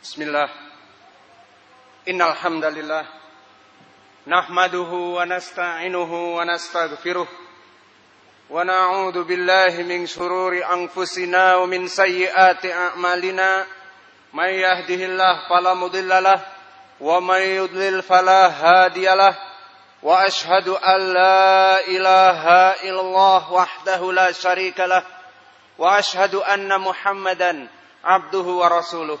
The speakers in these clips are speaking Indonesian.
Bismillah. Innal hamdalillah nahmaduhu wa nasta'inuhu billahi min shururi anfusina min sayyiati a'malina. May yahdihillahu fala mudhillalah wa ashhadu an la illallah wahdahu la syarikalah wa ashhadu anna muhammadan abduhu wa rasuluh.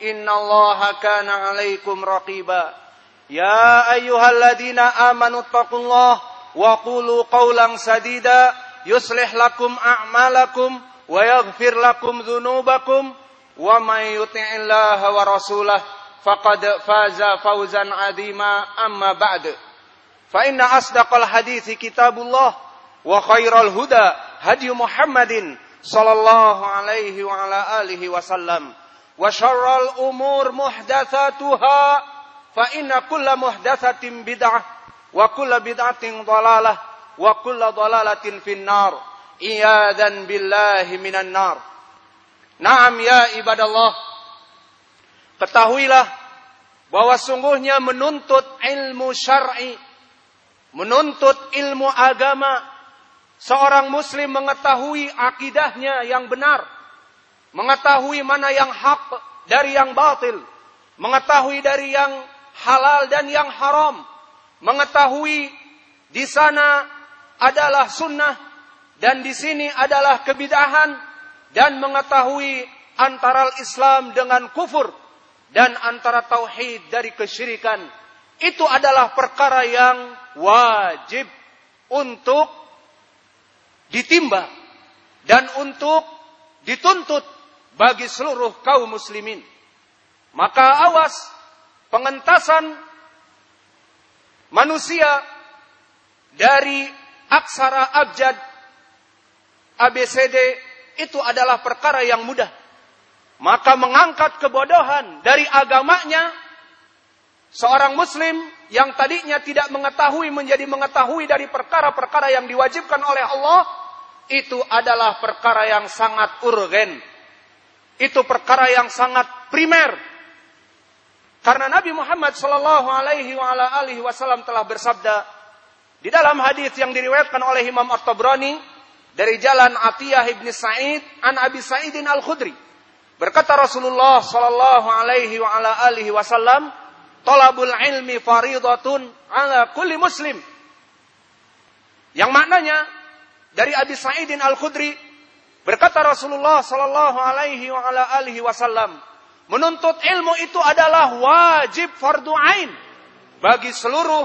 innallaha kana 'alaikum raqiba. Ya ayyuhalladzina amanu taqullaha wa qulu qawlan sadida. Yuslih lakum a'malakum wa lakum dhunubakum. Wa may yuti'illaha wa faza fawzan 'azima amma ba'd. Fa inna asdaqal hadithi kitabullah wa khairal hadi Muhammadin sallallahu alaihi wa alihi wasallam وشر الأمور محدثاتها فإن كل محدثة بدعة وكل بدعة ضلالة وكل ضلالة في النار إياذا بالله من النار Naam ya ibadallah Ketahuilah bahwa sungguhnya menuntut ilmu syar'i menuntut ilmu agama seorang muslim mengetahui akidahnya yang benar mengetahui mana yang hak dari yang batil, mengetahui dari yang halal dan yang haram, mengetahui di sana adalah sunnah dan di sini adalah kebidahan dan mengetahui antara Islam dengan kufur dan antara tauhid dari kesyirikan. Itu adalah perkara yang wajib untuk ditimba dan untuk dituntut bagi seluruh kaum muslimin. Maka awas pengentasan manusia dari aksara abjad ABCD itu adalah perkara yang mudah. Maka mengangkat kebodohan dari agamanya seorang muslim yang tadinya tidak mengetahui menjadi mengetahui dari perkara-perkara yang diwajibkan oleh Allah itu adalah perkara yang sangat urgen itu perkara yang sangat primer. Karena Nabi Muhammad sallallahu alaihi wasallam telah bersabda di dalam hadis yang diriwayatkan oleh Imam At-Tabrani dari jalan Atiyah ibn Sa'id an Abi Sa'idin Al-Khudri. Berkata Rasulullah sallallahu alaihi wasallam, "Talabul ilmi faridatun ala kulli muslim." Yang maknanya dari Abi Sa'idin Al-Khudri Berkata Rasulullah sallallahu alaihi wa ala alihi wasallam, menuntut ilmu itu adalah wajib fardu ain bagi seluruh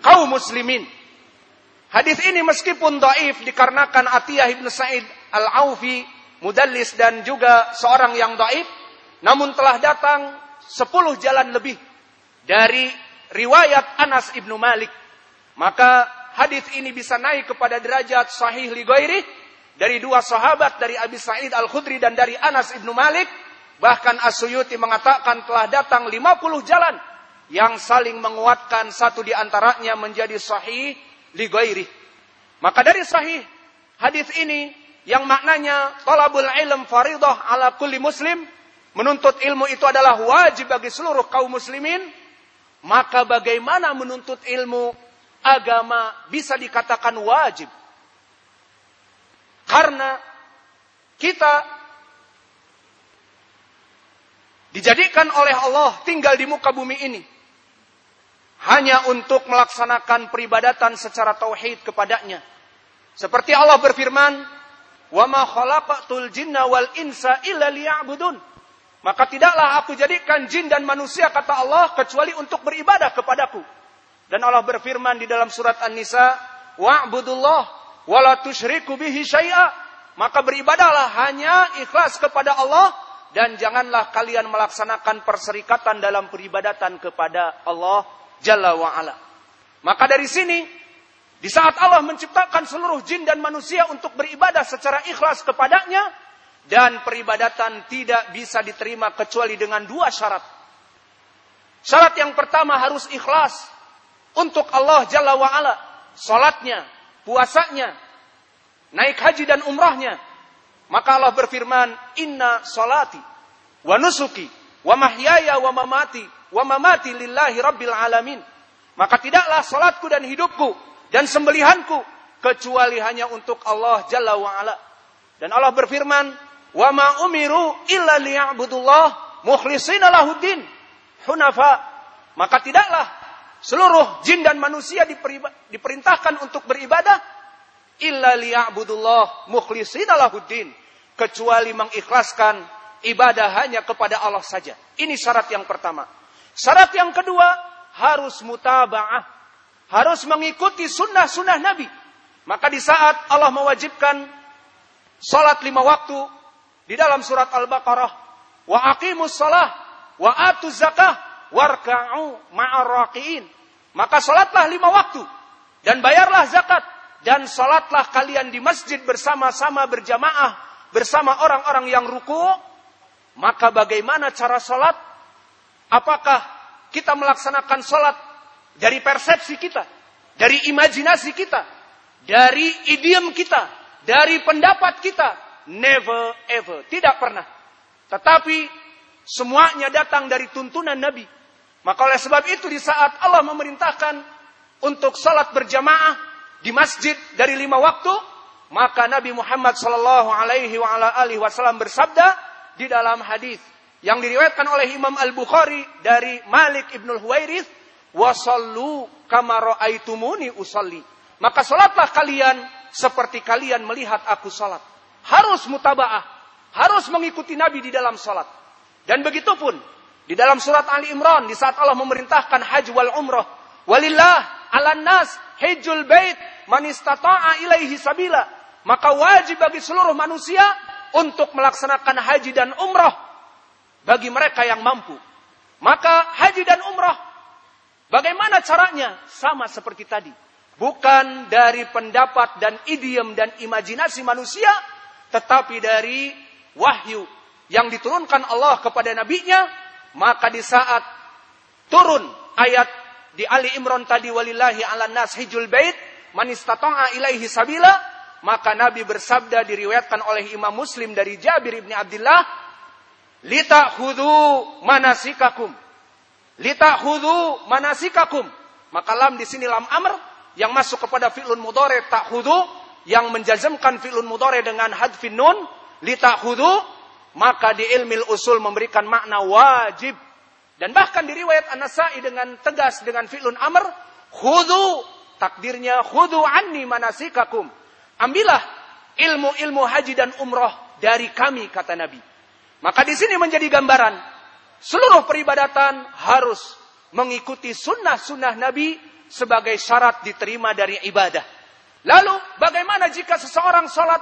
kaum muslimin. Hadis ini meskipun dhaif dikarenakan Atiyah ibn Sa'id Al-Aufi mudallis dan juga seorang yang dhaif, namun telah datang sepuluh jalan lebih dari riwayat Anas ibnu Malik. Maka hadis ini bisa naik kepada derajat sahih li ghairi dari dua sahabat dari Abi Sa'id Al-Khudri dan dari Anas Ibnu Malik bahkan Asyuyuti mengatakan telah datang 50 jalan yang saling menguatkan satu di antaranya menjadi sahih li ghairi. Maka dari sahih hadis ini yang maknanya talabul ilm faridah ala kulli muslim menuntut ilmu itu adalah wajib bagi seluruh kaum muslimin maka bagaimana menuntut ilmu agama bisa dikatakan wajib karena kita dijadikan oleh Allah tinggal di muka bumi ini hanya untuk melaksanakan peribadatan secara tauhid kepadanya. Seperti Allah berfirman, "Wa ma khalaqatul jinna wal insa illa liya'budun." Maka tidaklah aku jadikan jin dan manusia kata Allah kecuali untuk beribadah kepadaku. Dan Allah berfirman di dalam surat An-Nisa, "Wa'budullah wala tusyriku. Maka beribadahlah hanya ikhlas kepada Allah dan janganlah kalian melaksanakan perserikatan dalam peribadatan kepada Allah Jalla wa. Maka dari sini di saat Allah menciptakan seluruh jin dan manusia untuk beribadah secara ikhlas kepadanya dan peribadatan tidak bisa diterima kecuali dengan dua syarat. Syarat yang pertama harus ikhlas untuk Allah Jalla wa ala, salatnya, puasanya, naik haji dan umrahnya. Maka Allah berfirman, "Inna salati wa nusuki wa mahyaya wa mamati wa mamati lillahi rabbil alamin." Maka tidaklah salatku dan hidupku dan sembelihanku kecuali hanya untuk Allah Jalla wa ala. Dan Allah berfirman, "Wa ma umiru illa liya'budullah mukhlishina lahuddin hunafa." Maka tidaklah seluruh jin dan manusia diperintahkan untuk beribadah illa liya'budullah mukhlishina lahuddin kecuali mengikhlaskan ibadah hanya kepada Allah saja. Ini syarat yang pertama. Syarat yang kedua harus mutaba'ah, harus mengikuti sunnah-sunnah Nabi. Maka di saat Allah mewajibkan salat lima waktu di dalam surat Al-Baqarah, wa aqimus salah wa atu zakah warka'u ma'arraqiin. Maka salatlah lima waktu dan bayarlah zakat dan salatlah kalian di masjid bersama-sama berjamaah bersama orang-orang yang ruku, maka bagaimana cara sholat? Apakah kita melaksanakan sholat dari persepsi kita, dari imajinasi kita, dari idiom kita, dari pendapat kita? Never ever, tidak pernah. Tetapi semuanya datang dari tuntunan Nabi. Maka oleh sebab itu di saat Allah memerintahkan untuk sholat berjamaah di masjid dari lima waktu, maka Nabi Muhammad sallallahu alaihi wasallam bersabda di dalam hadis yang diriwayatkan oleh Imam Al-Bukhari dari Malik Ibnu Huwairith, "Wasallu kama raaitumuni usalli." Maka salatlah kalian seperti kalian melihat aku salat. Harus mutabaah, harus mengikuti Nabi di dalam salat. Dan begitu pun di dalam surat Ali Imran di saat Allah memerintahkan haji wal umrah, walillah 'alan nas hajjul bait man istata'a ilaihi sabila maka wajib bagi seluruh manusia untuk melaksanakan haji dan umrah bagi mereka yang mampu. Maka haji dan umrah, bagaimana caranya? Sama seperti tadi. Bukan dari pendapat dan idiom dan imajinasi manusia, tetapi dari wahyu yang diturunkan Allah kepada nabinya, maka di saat turun ayat di Ali Imran tadi walillahi ala nas hijul bait man istata'a ilaihi sabila maka Nabi bersabda diriwayatkan oleh Imam Muslim dari Jabir ibni Abdullah, Lita hudu manasikakum. Lita hudu manasikakum. Maka lam di sini lam amr yang masuk kepada fi'lun mudore tak hudu yang menjazmkan fi'lun mudore dengan hadfin nun lita hudu maka di ilmil usul memberikan makna wajib dan bahkan diriwayat An-Nasai dengan tegas dengan fi'lun amr hudu takdirnya hudu anni manasikakum Ambillah ilmu-ilmu haji dan umroh dari kami, kata Nabi. Maka di sini menjadi gambaran, seluruh peribadatan harus mengikuti sunnah-sunnah Nabi sebagai syarat diterima dari ibadah. Lalu, bagaimana jika seseorang sholat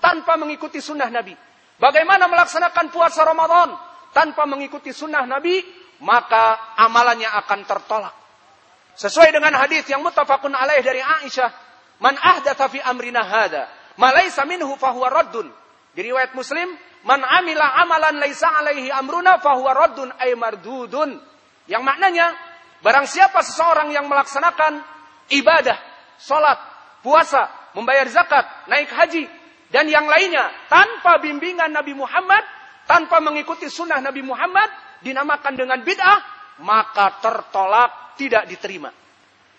tanpa mengikuti sunnah Nabi? Bagaimana melaksanakan puasa Ramadan tanpa mengikuti sunnah Nabi? Maka amalannya akan tertolak. Sesuai dengan hadis yang mutafakun alaih dari Aisyah Man ahdatha fi amrina hadha ma laisa minhu fahuwa raddun. Di riwayat Muslim, man amila amalan laisa alaihi amruna fahuwa raddun ay mardudun. Yang maknanya, barang siapa seseorang yang melaksanakan ibadah, salat, puasa, membayar zakat, naik haji, dan yang lainnya tanpa bimbingan Nabi Muhammad, tanpa mengikuti sunnah Nabi Muhammad, dinamakan dengan bid'ah, maka tertolak, tidak diterima.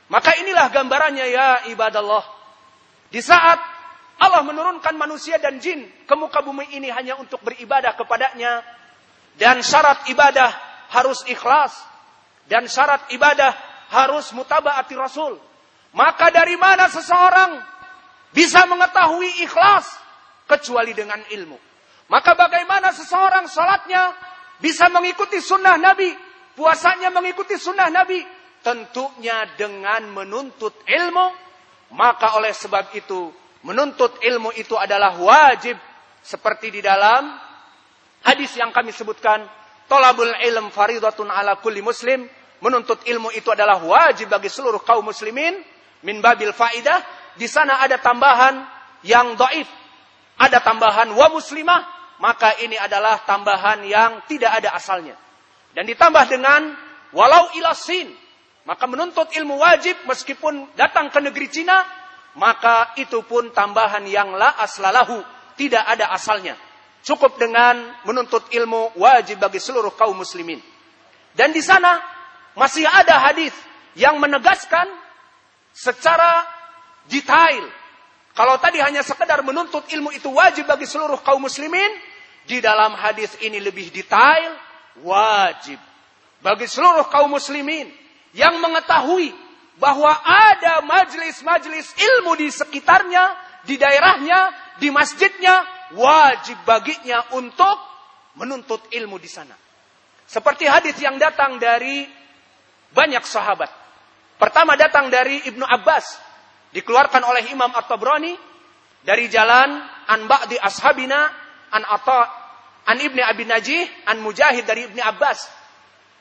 Maka inilah gambarannya ya ibadallah. Di saat Allah menurunkan manusia dan jin ke muka bumi ini hanya untuk beribadah kepadanya. Dan syarat ibadah harus ikhlas. Dan syarat ibadah harus mutabaati Rasul. Maka dari mana seseorang bisa mengetahui ikhlas kecuali dengan ilmu. Maka bagaimana seseorang sholatnya bisa mengikuti sunnah Nabi. Puasanya mengikuti sunnah Nabi? Tentunya dengan menuntut ilmu, maka oleh sebab itu menuntut ilmu itu adalah wajib. Seperti di dalam hadis yang kami sebutkan, tolabul ilm faridatun ala kulli muslim, menuntut ilmu itu adalah wajib bagi seluruh kaum muslimin, min babil faidah, di sana ada tambahan yang doif, ada tambahan wa muslimah, maka ini adalah tambahan yang tidak ada asalnya. Dan ditambah dengan walau ilasin, maka menuntut ilmu wajib meskipun datang ke negeri Cina, maka itu pun tambahan yang la aslalahu, tidak ada asalnya. Cukup dengan menuntut ilmu wajib bagi seluruh kaum muslimin. Dan di sana masih ada hadis yang menegaskan secara detail kalau tadi hanya sekedar menuntut ilmu itu wajib bagi seluruh kaum muslimin, di dalam hadis ini lebih detail, wajib bagi seluruh kaum muslimin yang mengetahui bahwa ada majelis-majelis ilmu di sekitarnya, di daerahnya, di masjidnya, wajib baginya untuk menuntut ilmu di sana. Seperti hadis yang datang dari banyak sahabat. Pertama datang dari Ibnu Abbas dikeluarkan oleh Imam At-Tabrani dari jalan an ba'di ashabina an Atta an Ibni Abi Najih an Mujahid dari Ibni Abbas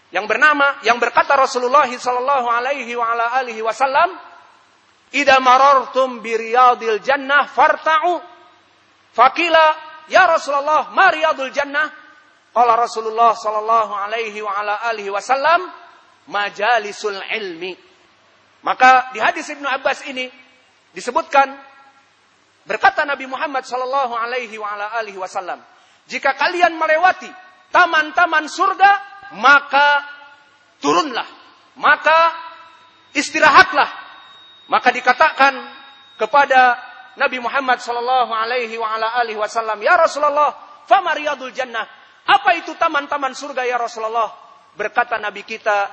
yang bernama yang berkata Rasulullah sallallahu alaihi wa ala alihi wasallam idza marartum bi riyadil jannah farta'u. Faqila ya Rasulullah ma riyadul jannah? Qala Rasulullah sallallahu alaihi wa ala alihi wasallam majalisul ilmi maka di hadis Ibnu Abbas ini disebutkan berkata Nabi Muhammad sallallahu alaihi wasallam, jika kalian melewati taman-taman surga, maka turunlah, maka istirahatlah. Maka dikatakan kepada Nabi Muhammad sallallahu alaihi wasallam, "Ya Rasulullah, fama riyadul jannah?" Apa itu taman-taman surga ya Rasulullah? Berkata Nabi kita,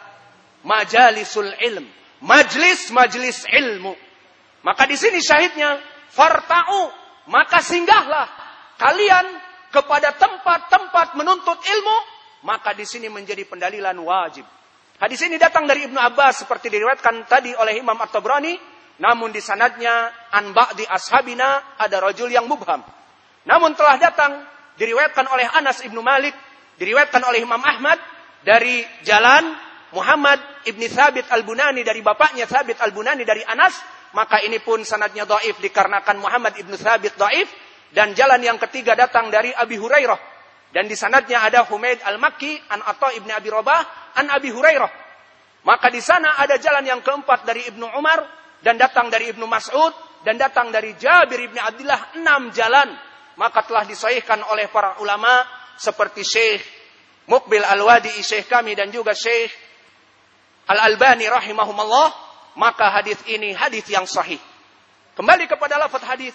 majalisul ilm majlis-majlis ilmu. Maka di sini syahidnya farta'u, maka singgahlah kalian kepada tempat-tempat menuntut ilmu, maka di sini menjadi pendalilan wajib. Hadis ini datang dari Ibnu Abbas seperti diriwayatkan tadi oleh Imam At-Tabrani, namun di sanadnya an ba'di ashabina ada rajul yang mubham. Namun telah datang diriwayatkan oleh Anas Ibnu Malik, diriwayatkan oleh Imam Ahmad dari jalan Muhammad ibni Thabit al-Bunani dari bapaknya Thabit al-Bunani dari Anas, maka ini pun sanadnya doif dikarenakan Muhammad ibnu Thabit doif. Dan jalan yang ketiga datang dari Abi Hurairah. Dan di sanadnya ada Humaid al-Makki, an Atta ibni Abi Robah, an Abi Hurairah. Maka di sana ada jalan yang keempat dari Ibnu Umar, dan datang dari Ibnu Mas'ud, dan datang dari Jabir ibni Abdullah, enam jalan. Maka telah disahihkan oleh para ulama, seperti Syekh Mukbil Al-Wadi, Syekh kami, dan juga Syekh Al-Albani rahimahumullah, maka hadis ini hadis yang sahih. Kembali kepada lafaz hadis.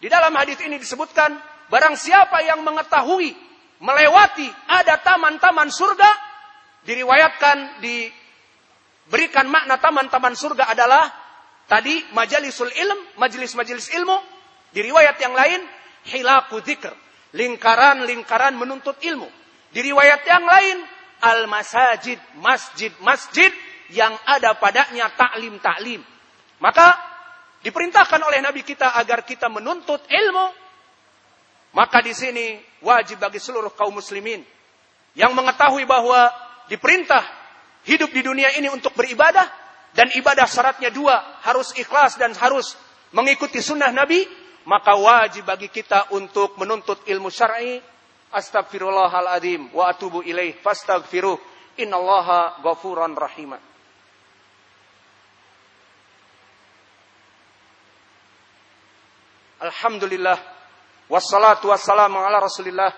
Di dalam hadis ini disebutkan, barang siapa yang mengetahui melewati ada taman-taman surga, diriwayatkan diberikan makna taman-taman surga adalah tadi majalisul ilm, majelis-majelis ilmu, di riwayat yang lain hilaku dzikr, lingkaran-lingkaran menuntut ilmu. Di riwayat yang lain al-masajid, masjid-masjid yang ada padanya taklim-taklim. Maka diperintahkan oleh Nabi kita agar kita menuntut ilmu. Maka di sini wajib bagi seluruh kaum muslimin yang mengetahui bahwa diperintah hidup di dunia ini untuk beribadah dan ibadah syaratnya dua, harus ikhlas dan harus mengikuti sunnah Nabi, maka wajib bagi kita untuk menuntut ilmu syar'i. Astagfirullahaladzim wa atubu ilaih fastaghfiruh innallaha ghafuran rahimah. Alhamdulillah. Wassalatu wassalamu ala Rasulillah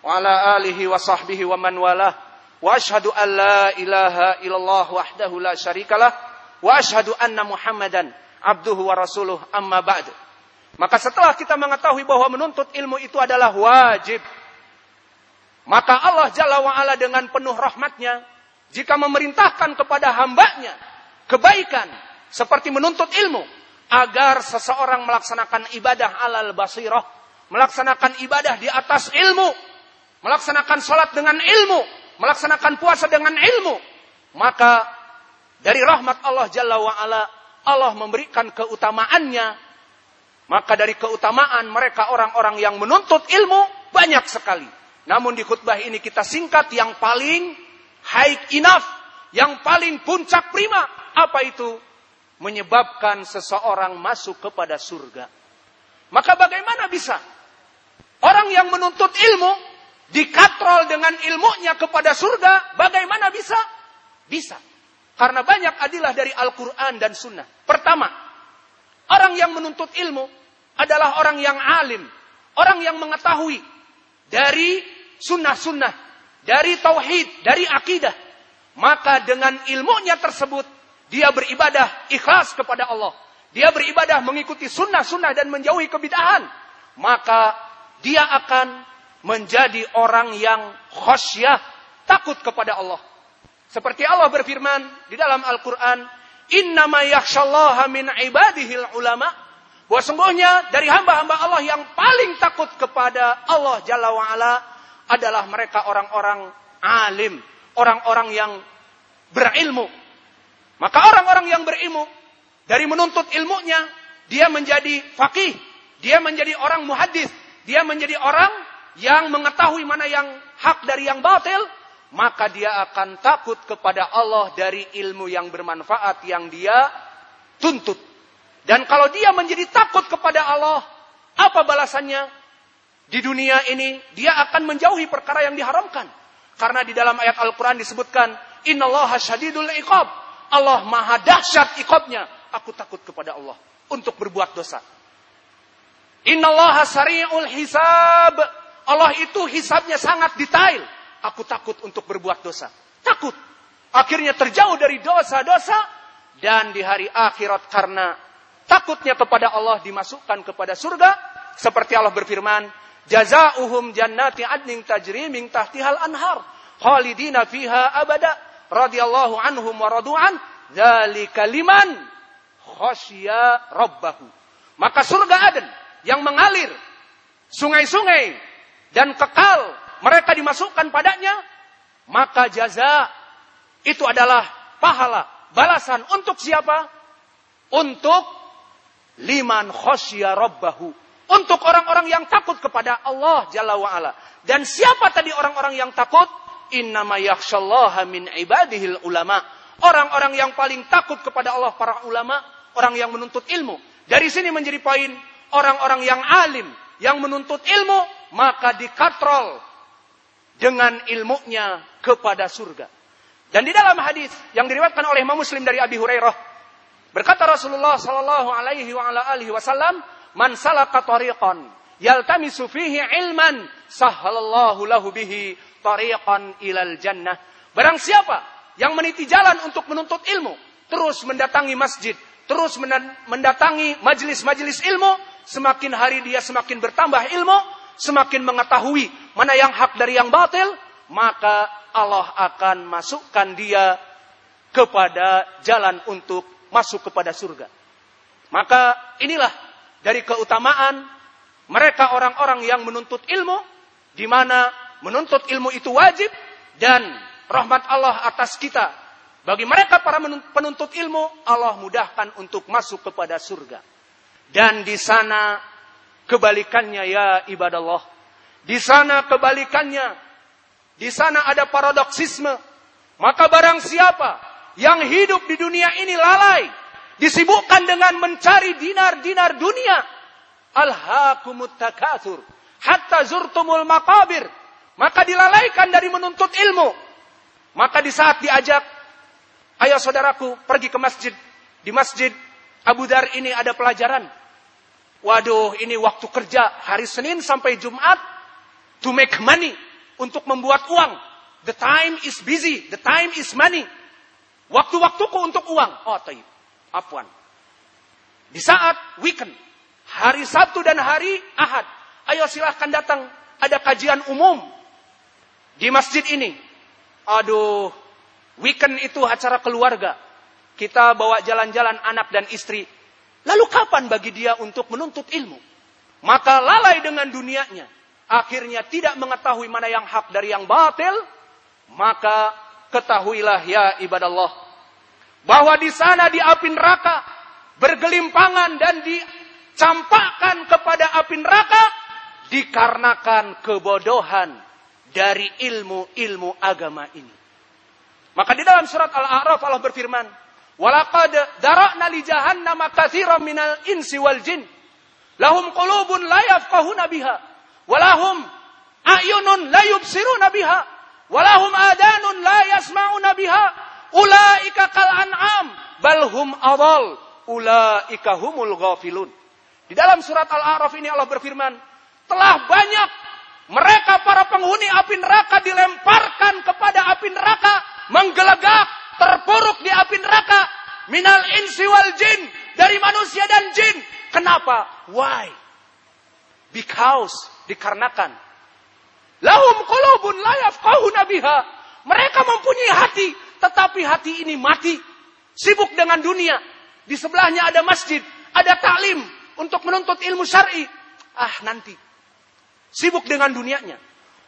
wa ala alihi wa sahbihi wa man walah. Wa ashhadu an la ilaha illallah wahdahu la syarikalah. Wa ashhadu anna Muhammadan abduhu wa rasuluh. Amma ba'd. Maka setelah kita mengetahui bahwa menuntut ilmu itu adalah wajib, maka Allah Jalla wa'ala dengan penuh rahmatnya, jika memerintahkan kepada hambanya kebaikan, seperti menuntut ilmu, agar seseorang melaksanakan ibadah alal basirah, melaksanakan ibadah di atas ilmu, melaksanakan salat dengan ilmu, melaksanakan puasa dengan ilmu, maka dari rahmat Allah Jalla wa ala, Allah memberikan keutamaannya. Maka dari keutamaan mereka orang-orang yang menuntut ilmu banyak sekali. Namun di khutbah ini kita singkat yang paling high enough, yang paling puncak prima. Apa itu? Menyebabkan seseorang masuk kepada surga. Maka bagaimana bisa? Orang yang menuntut ilmu, dikatrol dengan ilmunya kepada surga, bagaimana bisa? Bisa. Karena banyak adilah dari Al-Quran dan Sunnah. Pertama, orang yang menuntut ilmu adalah orang yang alim. Orang yang mengetahui dari sunnah-sunnah, dari tauhid, dari akidah. Maka dengan ilmunya tersebut, dia beribadah ikhlas kepada Allah. Dia beribadah mengikuti sunnah-sunnah dan menjauhi kebidahan. Maka dia akan menjadi orang yang khosyah, takut kepada Allah. Seperti Allah berfirman di dalam Al-Quran, Innama yakshallaha min ibadihil ulama. Bahwa sungguhnya dari hamba-hamba Allah yang paling takut kepada Allah Jalla wa'ala adalah mereka orang-orang alim, orang-orang yang berilmu. Maka orang-orang yang berilmu dari menuntut ilmunya, dia menjadi fakih, dia menjadi orang muhadis, dia menjadi orang yang mengetahui mana yang hak dari yang batil, maka dia akan takut kepada Allah dari ilmu yang bermanfaat yang dia tuntut. Dan kalau dia menjadi takut kepada Allah, apa balasannya? Di dunia ini dia akan menjauhi perkara yang diharamkan. Karena di dalam ayat Al-Quran disebutkan, Innallaha syadidul iqab. Allah maha dahsyat iqabnya. Aku takut kepada Allah untuk berbuat dosa. Innallaha sari'ul hisab. Allah itu hisabnya sangat detail. Aku takut untuk berbuat dosa. Takut. Akhirnya terjauh dari dosa-dosa. Dan di hari akhirat karena takutnya kepada Allah dimasukkan kepada surga. Seperti Allah berfirman, Jazauhum jannati adnin tajri min tahtihal anhar khalidina fiha abada radhiyallahu anhum wa radu'an dzalika liman khasya rabbahu. Maka surga Aden yang mengalir sungai-sungai dan kekal mereka dimasukkan padanya maka jaza itu adalah pahala balasan untuk siapa? Untuk liman khasya rabbahu untuk orang-orang yang takut kepada Allah Jalla wa'ala. Dan siapa tadi orang-orang yang takut? Innama min ibadihil ulama. Orang-orang yang paling takut kepada Allah para ulama. Orang yang menuntut ilmu. Dari sini menjadi poin. Orang-orang yang alim. Yang menuntut ilmu. Maka dikatrol. Dengan ilmunya kepada surga. Dan di dalam hadis yang diriwayatkan oleh Imam Muslim dari Abi Hurairah berkata Rasulullah sallallahu alaihi wa ala alihi wasallam Man salaka tariqan yaltamisu fihi ilman sahhalallahu lahu bihi tariqan ilal jannah. Barang siapa yang meniti jalan untuk menuntut ilmu, terus mendatangi masjid, terus mendatangi majelis-majelis ilmu, semakin hari dia semakin bertambah ilmu, semakin mengetahui mana yang hak dari yang batil, maka Allah akan masukkan dia kepada jalan untuk masuk kepada surga. Maka inilah dari keutamaan mereka orang-orang yang menuntut ilmu, di mana menuntut ilmu itu wajib dan rahmat Allah atas kita. Bagi mereka para penuntut ilmu, Allah mudahkan untuk masuk kepada surga. Dan di sana kebalikannya ya ibadah Allah. Di sana kebalikannya. Di sana ada paradoksisme. Maka barang siapa yang hidup di dunia ini lalai disibukkan dengan mencari dinar-dinar dunia. Alhaakumut takatsur hatta zurtumul maqabir. Maka dilalaikan dari menuntut ilmu. Maka di saat diajak, ayo saudaraku pergi ke masjid. Di masjid Abu Dar ini ada pelajaran. Waduh, ini waktu kerja hari Senin sampai Jumat to make money untuk membuat uang. The time is busy, the time is money. Waktu-waktuku untuk uang. Oh, taib. Afwan. Di saat weekend, hari Sabtu dan hari Ahad, ayo silahkan datang. Ada kajian umum di masjid ini. Aduh, weekend itu acara keluarga. Kita bawa jalan-jalan anak dan istri. Lalu kapan bagi dia untuk menuntut ilmu? Maka lalai dengan dunianya. Akhirnya tidak mengetahui mana yang hak dari yang batil. Maka ketahuilah ya ibadah Allah bahwa di sana di api neraka bergelimpangan dan dicampakkan kepada api neraka dikarenakan kebodohan dari ilmu-ilmu agama ini. Maka di dalam surat Al-A'raf Allah berfirman, "Walaqad dara'na li jahannam katsiran minal insi wal jin. Lahum qulubun la yafqahuna biha, wa lahum a'yunun la yubsiruna biha, wa lahum adanun la yasma'una biha. Ulaika kal an'am, bal hum adall. Ulaika humul ghafilun." Di dalam surat Al-A'raf ini Allah berfirman, telah banyak mereka para penghuni api neraka dilemparkan kepada api neraka, menggelegak, terpuruk di api neraka, minal insi wal jin, dari manusia dan jin. Kenapa? Why? Because, dikarenakan. Lahum qulubun la yafqahuna biha. Mereka mempunyai hati, tetapi hati ini mati. Sibuk dengan dunia. Di sebelahnya ada masjid, ada taklim, untuk menuntut ilmu syar'i. Ah, nanti. Sibuk dengan dunianya.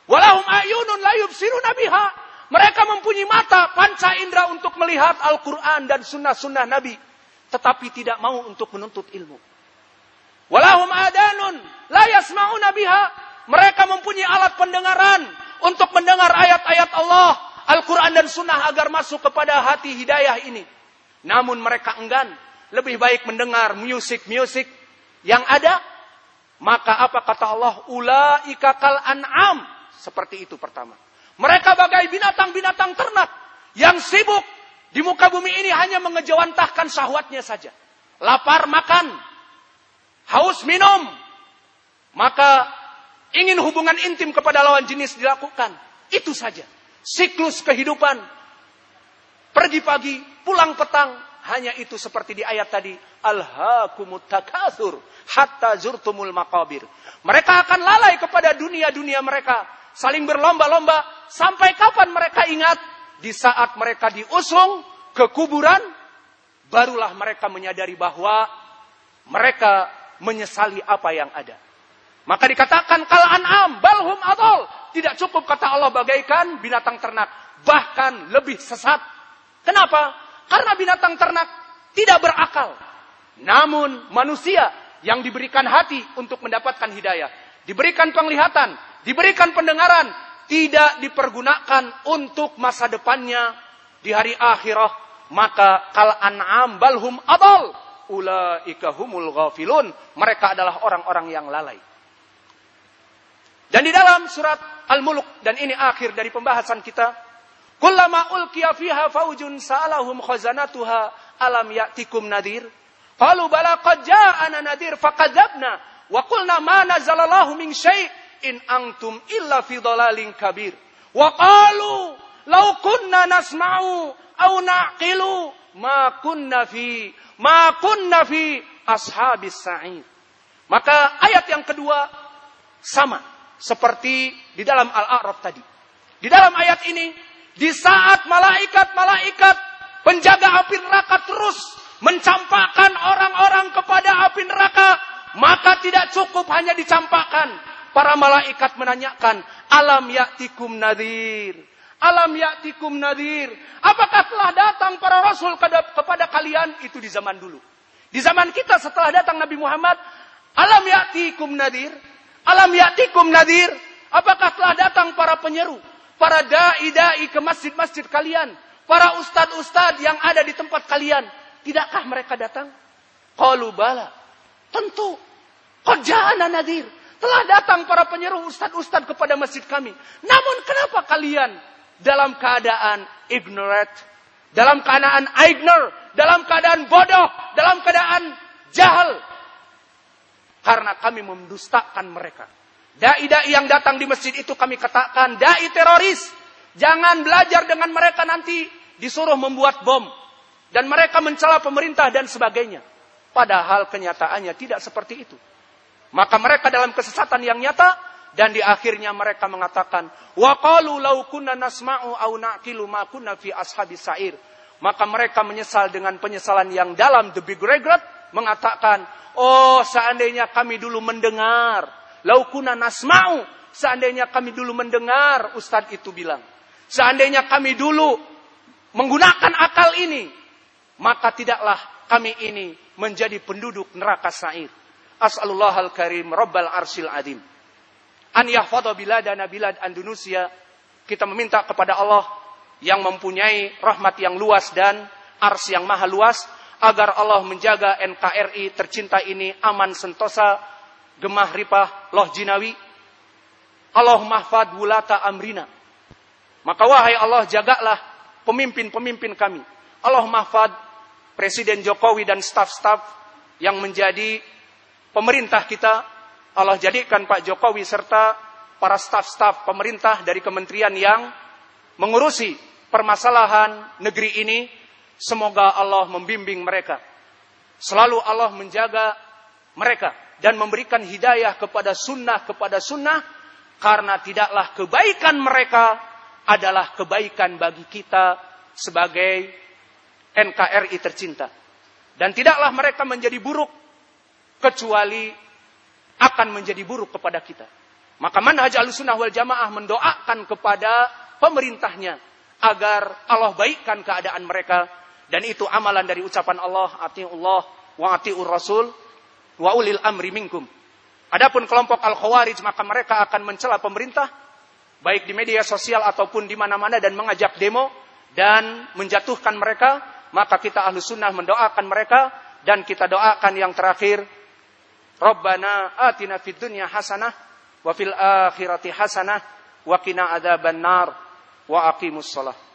Walahum ayunun la yubsiruna biha. Mereka mempunyai mata, panca indera untuk melihat Al-Quran dan sunnah-sunnah Nabi. Tetapi tidak mau untuk menuntut ilmu. Walahum adanun la yasma'una biha. Mereka mempunyai alat pendengaran untuk mendengar ayat-ayat Allah, Al-Quran dan sunnah agar masuk kepada hati hidayah ini. Namun mereka enggan. Lebih baik mendengar musik-musik yang ada, maka apa kata Allah? Ulaika kal an'am. Seperti itu pertama. Mereka bagai binatang-binatang ternak yang sibuk di muka bumi ini hanya mengejawantahkan syahwatnya saja. Lapar makan, haus minum, maka ingin hubungan intim kepada lawan jenis dilakukan. Itu saja. Siklus kehidupan. Pergi pagi, pulang petang, hanya itu seperti di ayat tadi. Alhaakumut hatta zurtumul maqabir. Mereka akan lalai kepada dunia-dunia mereka. Saling berlomba-lomba. Sampai kapan mereka ingat? Di saat mereka diusung ke kuburan. Barulah mereka menyadari bahwa mereka menyesali apa yang ada. Maka dikatakan kal an'am balhum adol. Tidak cukup kata Allah bagaikan binatang ternak. Bahkan lebih sesat. Kenapa? Karena binatang ternak tidak berakal. Namun manusia yang diberikan hati untuk mendapatkan hidayah. Diberikan penglihatan, diberikan pendengaran. Tidak dipergunakan untuk masa depannya di hari akhirah. Maka kal an'am balhum adal. Ulaika humul ghafilun. Mereka adalah orang-orang yang lalai. Dan di dalam surat Al-Muluk, dan ini akhir dari pembahasan kita, Kullama ulqiya fiha faujun sa'alahum khazanatuha alam ya'tikum nadir. Qalu bala qad ja'ana nadir faqadzabna wa qulna ma nazzalallahu min syai' in antum illa fi dhalalin kabir. Wa qalu law kunna nasma'u aw naqilu ma kunna fi ma kunna fi ashabis sa'ir. Maka ayat yang kedua sama seperti di dalam Al-A'raf tadi. Di dalam ayat ini di saat malaikat-malaikat penjaga api neraka terus mencampakkan orang-orang kepada api neraka, maka tidak cukup hanya dicampakkan. Para malaikat menanyakan, alam yaktikum nadir. Alam yaktikum nadir. Apakah telah datang para rasul kepada kalian? Itu di zaman dulu. Di zaman kita setelah datang Nabi Muhammad, alam yaktikum nadir. Alam yaktikum nadir. Apakah telah datang para penyeru? Para dai-dai ke masjid-masjid kalian, para ustad-ustad yang ada di tempat kalian, tidakkah mereka datang? Qalu bala. Tentu. Qad nadir. Telah datang para penyeru ustad-ustad kepada masjid kami. Namun kenapa kalian dalam keadaan ignorant, dalam keadaan ignore, dalam keadaan bodoh, dalam keadaan jahil? Karena kami mendustakan mereka. Dai-dai yang datang di masjid itu kami katakan dai teroris. Jangan belajar dengan mereka nanti disuruh membuat bom. Dan mereka mencela pemerintah dan sebagainya. Padahal kenyataannya tidak seperti itu. Maka mereka dalam kesesatan yang nyata dan di akhirnya mereka mengatakan wa qalu law kunna nasma'u aw naqilu ma kunna fi ashabis sa'ir. Maka mereka menyesal dengan penyesalan yang dalam the big regret mengatakan, "Oh, seandainya kami dulu mendengar Laukuna nasma'u. Seandainya kami dulu mendengar Ustadz itu bilang. Seandainya kami dulu menggunakan akal ini. Maka tidaklah kami ini menjadi penduduk neraka sa'ir. As'alullah al-karim rabbal arsil adim. an yahfadha biladana bilad Andalusia. Kita meminta kepada Allah yang mempunyai rahmat yang luas dan ars yang maha luas agar Allah menjaga NKRI tercinta ini aman sentosa, gemah ripah, loh jinawi. Allah mahfad wulata amrina. Maka wahai Allah jagalah pemimpin-pemimpin kami. Allah mahfad Presiden Jokowi dan staf-staf yang menjadi pemerintah kita. Allah jadikan Pak Jokowi serta para staf-staf pemerintah dari kementerian yang mengurusi permasalahan negeri ini. Semoga Allah membimbing mereka. Selalu Allah menjaga mereka dan memberikan hidayah kepada sunnah kepada sunnah karena tidaklah kebaikan mereka adalah kebaikan bagi kita sebagai NKRI tercinta. Dan tidaklah mereka menjadi buruk kecuali akan menjadi buruk kepada kita. Maka manhaj al-sunnah wal jamaah mendoakan kepada pemerintahnya agar Allah baikkan keadaan mereka dan itu amalan dari ucapan Allah atiullah wa atiur rasul wa ulil amri minkum. Adapun kelompok al-khawarij maka mereka akan mencela pemerintah baik di media sosial ataupun di mana-mana dan mengajak demo dan menjatuhkan mereka, maka kita ahlu sunnah mendoakan mereka dan kita doakan yang terakhir Rabbana atina fid dunya hasanah wa fil akhirati hasanah wa qina adzabannar wa aqimus shalah